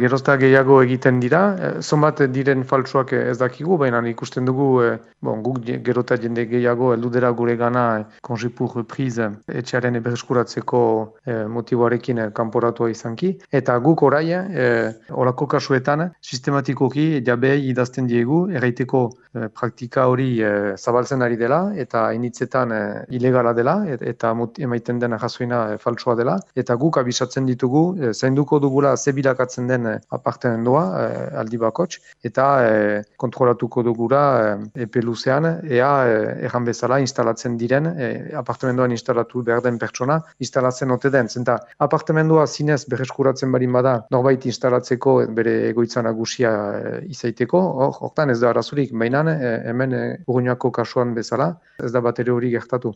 Gerozta gehiago egiten dira, zonbat diren faltsuak ez dakigu, baina ikusten dugu, bon, guk gerota jende gehiago eldudera gure gana konjipur priz etxearen ebereskuratzeko motiboarekin kanporatua izanki. Eta guk orai, horako kasuetan, sistematikoki jabei idazten diegu, erraiteko praktika hori zabaltzen ari dela, eta initzetan ilegala dela, eta emaiten dena jasoina faltsua dela, eta guk abisatzen ditugu, zainduko dugula zebilakatzen den apartamendua eh, aldi bakots, eta eh, kontrolatuko dugura eh, epe luzean, ea eh, erran bezala instalatzen diren, eh, apartamenduan instalatu behar den pertsona, instalatzen ote den. Zenta, apartamendua zinez berreskuratzen barin bada, norbait instalatzeko bere egoitza nagusia eh, izaiteko, hor, hortan ez da arazurik, baina eh, hemen eh, urruñako kasuan bezala, ez da bateri hori gertatu.